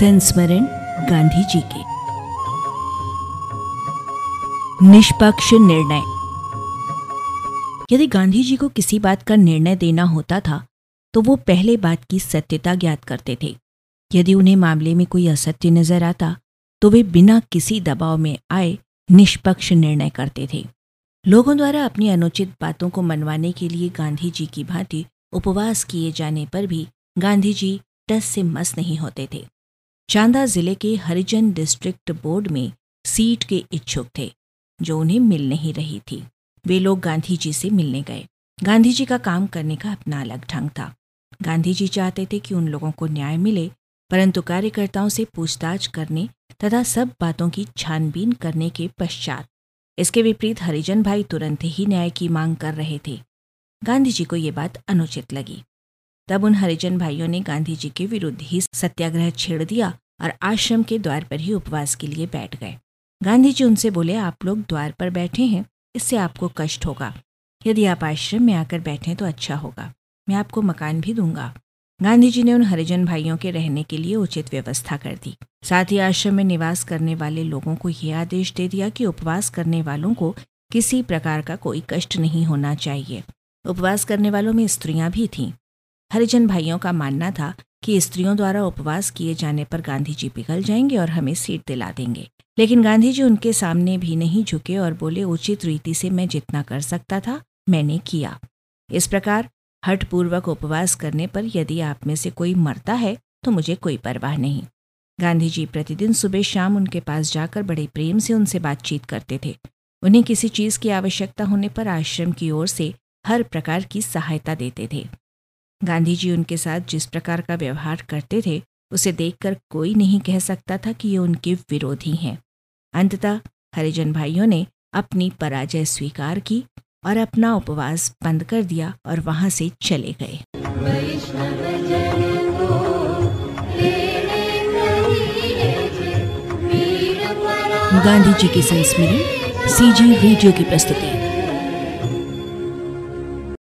संस्मरण गांधी जी के। निष्पक्ष निर्णय। यदि गांधी जी को किसी बात का निर्णय देना होता था तो वो पहले बात की सत्यता ज्ञात करते थे। यदि उन्हें मामले में कोई असत्य नज़र आता तो वे बिना किसी दबाव में आए निष्पक्ष निर्णय करते थे। लोगों द्वारा अपनी अनुचित बातों को मनवाने के लिए गांधी जी की भांति उपवास किए जाने पर भी गांधी जी टस से मस नहीं होते थे। चांदा ज़िले के हरिजन डिस्ट्रिक्ट बोर्ड में सीट के इच्छुक थे, जो उन्हें मिल नहीं रही थी। वे लोग गांधी जी से मिलने गए। गांधी जी का काम करने का अपना अलग ढंग था। गांधी जी चाहते थे कि उन लोगों को न्याय मिले, परंतु कार्यकर्ताओं से पूछताछ करने तथा सब बातों की छानबीन करने के पश्चात इसके विपरीत हरिजन भाई तुरंत ही न्याय की मांग कर रहे थे। गांधी जी को ये बात अनुचित लगी। तब उन हरिजन भाइयों ने गांधी जी के विरुद्ध ही सत्याग्रह छेड़ दिया और आश्रम के द्वार पर ही उपवास के लिए बैठ गए। गांधी जी उनसे बोले, आप लोग द्वार पर बैठे हैं, इससे आपको कष्ट होगा। यदि आप आश्रम में आकर बैठें तो अच्छा होगा। मैं आपको मकान भी दूँगा। गांधी जी ने उन हरिजन भाइयों के रहने के लिए उचित व्यवस्था कर दी। साथ ही आश्रम में निवास करने वाले लोगों को यह आदेश दे दिया कि उपवास करने वालों को किसी प्रकार का कोई कष्ट नहीं होना चाहिए। उपवास करने वालों में स्त्रियाँ भी थीं। हरिजन भाइयों का मानना था कि स्त्रियों द्वारा उपवास किए जाने पर गांधी जी पिघल जाएँगे और हमें सीट दिला देंगे। लेकिन गांधी जी उनके सामने भी नहीं झुके और बोले, उचित रीति से मैं जितना कर सकता था, मैंने किया। इस प्रकार हठपूर्वक उपवास करने पर यदि आप में से कोई मरता है तो मुझे कोई परवाह नहीं। गांधी जी प्रतिदिन सुबह शाम उनके पास जाकर बड़े प्रेम से उनसे बातचीत करते थे। उन्हें किसी चीज़ की आवश्यकता होने पर आश्रम की ओर से हर प्रकार की सहायता देते थे। गांधी जी उनके साथ जिस प्रकार का व्यवहार करते थे, उसे देखकर कोई नहीं कह सकता था कि ये उनके विरोधी हैं। अंततः हरिजन भाइयों ने अपनी पराजय स्वीकार की और अपना उपवास बंद कर दिया और वहाँ से चले गए। गांधी जी की संस्मरण सीजी रेडियो की प्रस्तुति।